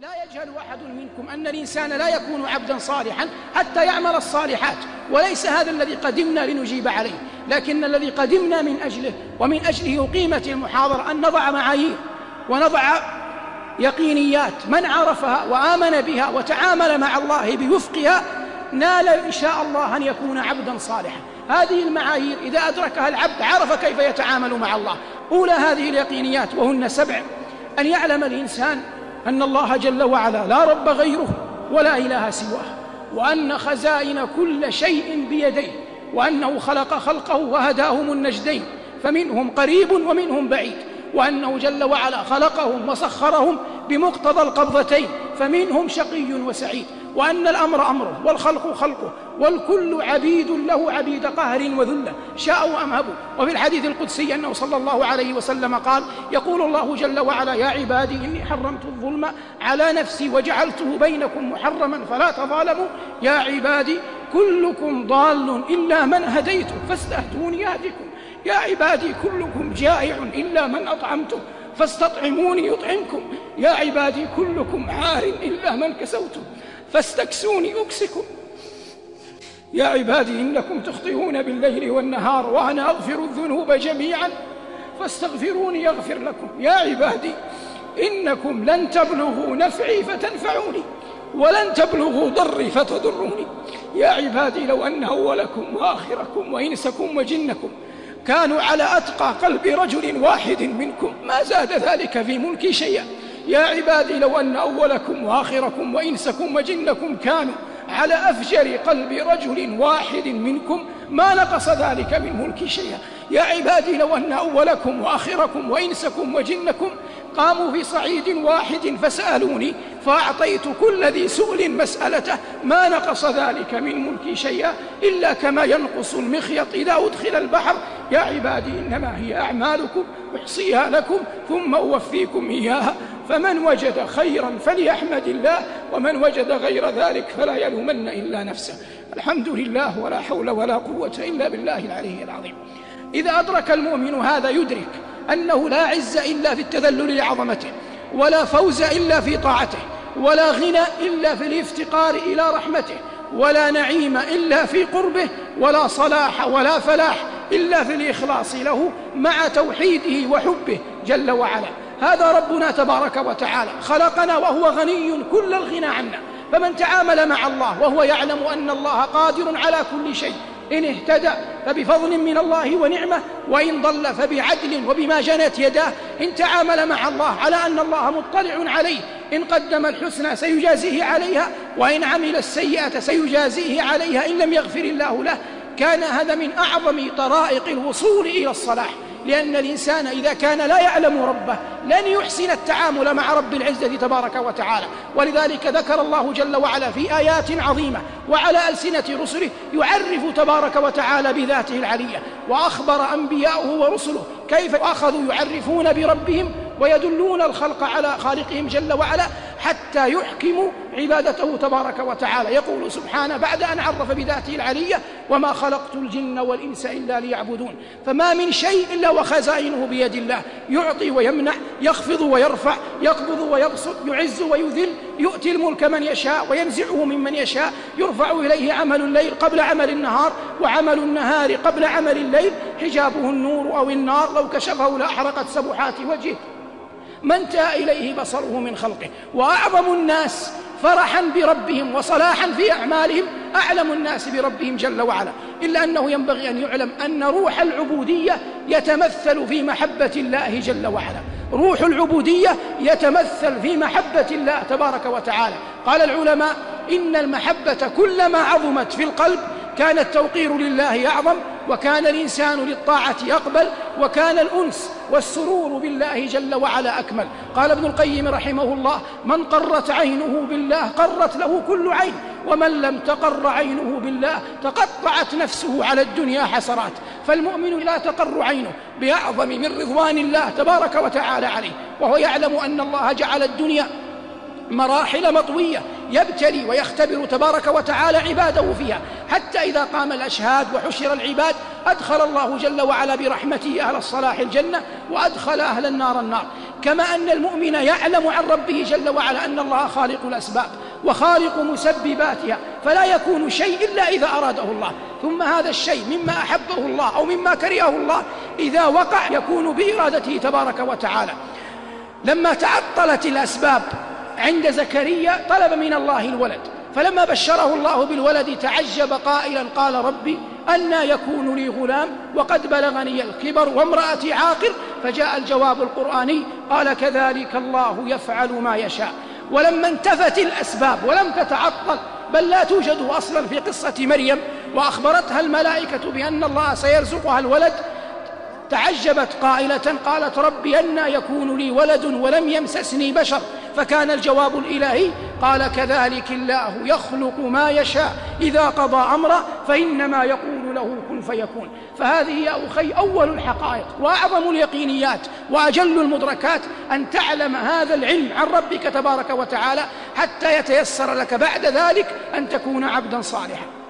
لا يجهل أحد منكم أن الإنسان لا يكون عبدا صالحا حتى يعمل الصالحات وليس هذا الذي قدمنا لنجيب عليه لكن الذي قدمنا من أجله ومن أجله أقيمت المحاضرة أن نضع معايير ونضع يقينيات من عرفها وآمن بها وتعامل مع الله بوفقها نال إن شاء الله أن يكون عبدا صالحا. هذه المعايير إذا أدركها العبد عرف كيف يتعامل مع الله. أولى هذه اليقينيات وهن سبع أن يعلم الإنسان أن الله جل وعلا لا رب غيره ولا إله سواه وأن خزائن كل شيء بيديه وأنه خلق خلقه وهداهم النجدين فمنهم قريب ومنهم بعيد وأنه جل وعلا خلقهم وسخرهم بمقتضى القبضتين فمنهم شقي وسعيد. وأن الأمر أمره والخلق خلقه والكل عبيد له عبيد قهر وذلة شاءوا أم هبوا. وفي الحديث القدسي أنه صلى الله عليه وسلم قال يقول الله جل وعلا يا عبادي إني حرمت الظلم على نفسي وجعلته بينكم محرما فلا تظالموا. يا عبادي كلكم ضال إلا من هديته فاستهدوني أهدكم يا عبادي كلكم جائع إلا من أطعمته فاستطعموني يطعمكم. يا عبادي كلكم عار إلا من كسوته فاستكسوني أكسكم. يا عبادي إنكم تخطئون بالليل والنهار وأنا أغفر الذنوب جميعا. فاستغفروني يغفر لكم. يا عبادي إنكم لن تبلغوا نفعي فتنفعوني ولن تبلغوا ضري فتضروني. يا عبادي لو أن أولكم وآخركم وإنسكم وجنكم كانوا على أتقى قلب رجل واحد منكم ما زاد ذلك في ملكي شيئا. يا عبادي لو أن أولكم وآخركم وإنسكم وجنكم كانوا على أفجر قلب رجل واحد منكم ما نقص ذلك من ملكي شيئا. يا عبادي لو أن أولكم وآخركم وإنسكم وجنكم قاموا في صعيد واحد فسألوني فأعطيت كل ذي سؤل مسألته ما نقص ذلك من ملكي شيئا إلا كما ينقص المخيط إذا أدخل البحر. يا عبادي إنما هي أعمالكم أحصيها لكم ثم أوفيكم إياها. فمن وجد خيرا فليحمد الله ومن وجد غير ذلك فلا يلومن إلا نفسه. الحمد لله ولا حول ولا قوة إلا بالله العلي العظيم. إذا أدرك المؤمن هذا يدرك أنه لا عز إلا في التذلل لعظمته ولا فوز إلا في طاعته ولا غنى إلا في الافتقار إلى رحمته ولا نعيم إلا في قربه ولا صلاح ولا فلاح إلا في الإخلاص له مع توحيده وحبه جل وعلا. هذا ربنا تبارك وتعالى. خلقنا وهو غني كل الغنى عنا. فمن تعامل مع الله وهو يعلم أن الله قادر على كل شيء. إن اهتدى فبفضل من الله ونعمة وإن ضل فبعدل وبما جنت يداه. إن تعامل مع الله على أن الله مطلع عليه. إن قدم الحسنى سيجازيه عليها وإن عمل السيئة سيجازيه عليها. إن لم يغفر الله له كان هذا من أعظم طرائق الوصول إلى الصلاح. لأن الإنسان إذا كان لا يعلم ربه لن يحسن التعامل مع رب العزة تبارك وتعالى. ولذلك ذكر الله جل وعلا في آيات عظيمة وعلى ألسنة رسله يعرف تبارك وتعالى بذاته العلية وأخبر أنبياؤه ورسله كيف أخذوا يعرفون بربهم ويدلون الخلق على خالقهم جل وعلا حتى يحكموا عبادته تبارك وتعالى. يقول سبحانه بعد أن عرف بذاته العلية وما خلقت الجن والإنس إلا ليعبدون. فما من شيء إلا وخزائنه بيد الله. يعطي ويمنع يخفض ويرفع يقبض ويبسط يعز ويذل يؤتي الملك من يشاء وينزعه ممن يشاء يرفع إليه عمل الليل قبل عمل النهار وعمل النهار قبل عمل الليل. حجابه النور أو النار لو كشفه لأحرقت سبحات وجهه. ما انتهى إليه بصره من خلقه. وأعظم الناس فرحا بربهم وصلاحا في أعمالهم أعلم الناس بربهم جل وعلا. إلا أنه ينبغي أن يعلم أن روح العبودية يتمثل في محبة الله جل وعلا. روح العبودية يتمثل في محبة الله تبارك وتعالى. قال العلماء إن المحبة كلما عظمت في القلب كان التوقير لله أعظم وكان الإنسان للطاعة أقبل وكان الأنس والسرور بالله جل وعلا أكمل. قال ابن القيم رحمه الله من قرت عينه بالله قرت له كل عين ومن لم تقر عينه بالله تقطعت نفسه على الدنيا حسرات. فالمؤمن لا تقر عينه بأعظم من رضوان الله تبارك وتعالى عليه وهو يعلم أن الله جعل الدنيا مراحل مطوية يبتلي ويختبر تبارك وتعالى عباده فيها. حتى إذا قام الأشهاد وحشر العباد أدخل الله جل وعلا برحمته أهل الصلاح الجنة وأدخل أهل النار النار. كما أن المؤمن يعلم عن ربه جل وعلا أن الله خالق الأسباب وخالق مسبباتها فلا يكون شيء إلا إذا أراده الله. ثم هذا الشيء مما أحبه الله أو مما كرهه الله إذا وقع يكون بإرادته تبارك وتعالى. لما تعطلت الأسباب عند زكريا طلب من الله الولد. فلما بشره الله بالولد تعجب قائلا قال ربي أنى يكون لي غلام وقد بلغني الكبر وامرأتي عاقر؟ فجاء الجواب القرآني قال كذلك الله يفعل ما يشاء. ولما انتفت الأسباب ولم تتعطل بل لا توجد أصلا في قصة مريم وأخبرتها الملائكة بأن الله سيرزقها الولد تعجبت قائلة قالت رب أنى يكون لي ولد ولم يمسسني بشر. فكان الجواب الإلهي قال كذلك الله يخلق ما يشاء إذا قضى أمرا فإنما يقول له كن فيكون. فهذه يا أخي أول الحقائق وأعظم اليقينيات وأجل المدركات أن تعلم هذا العلم عن ربك تبارك وتعالى حتى يتيسر لك بعد ذلك أن تكون عبدا صالحا.